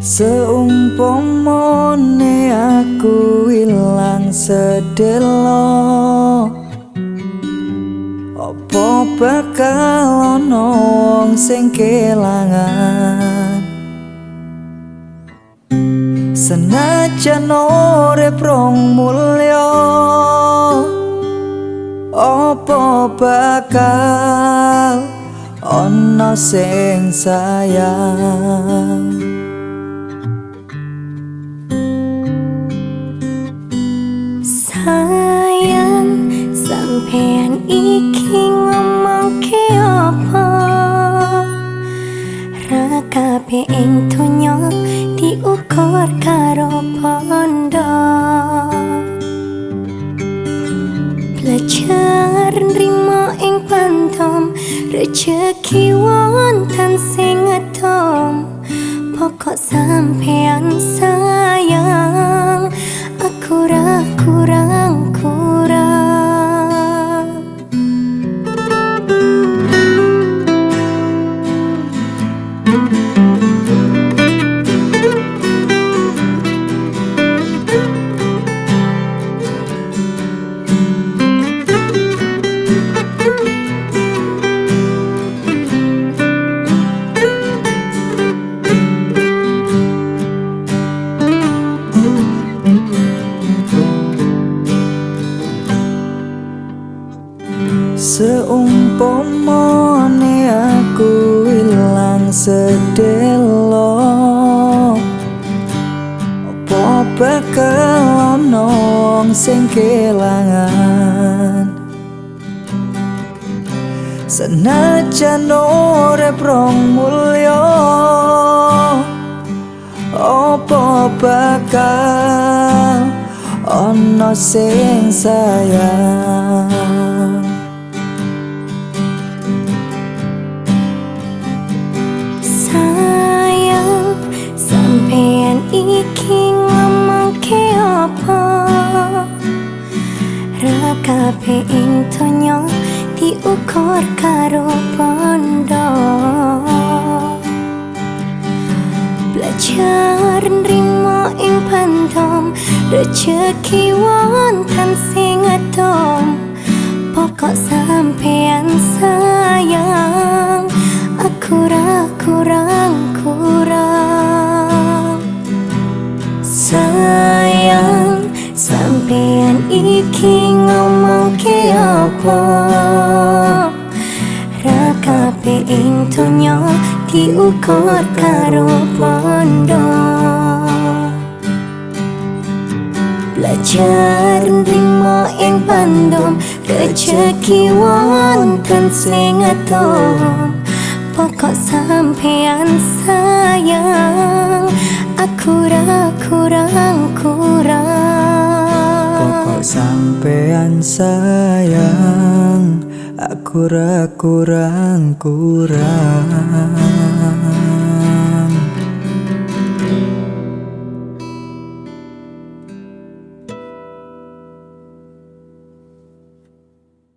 Seumpamane aku ilang sedelo Apa bakal ana wong sing kelangan? Senajan urip rong mulya Apa bakal ana sing sayang sampean iki ngomong ke apa? Rakabe ing donya diukur karo pondo belajar nrimo ing pantom rezeki wonten sing ngetom pokok sampean sayang aku ra Seumpama sedelo. Apa bakal ana wong sing kelangan? Senajan urip rong mulya Apa bakal ana sing sayang Rakabe ing donya diukur karo pondo Belajar nrimo ing pantom Rezeki wonten sing atom Pokok sampean sayang Aku ra kurang kurang Sayang Sampean iki ngomong ke apa Rakabe ing donya diukur karo pondo Belajar nrimo ing pandom Rezeki wonten sing atom Pokok sampean sayang Aku ra kurang kurang Pokok sampean sayang Aku ra kurang kurang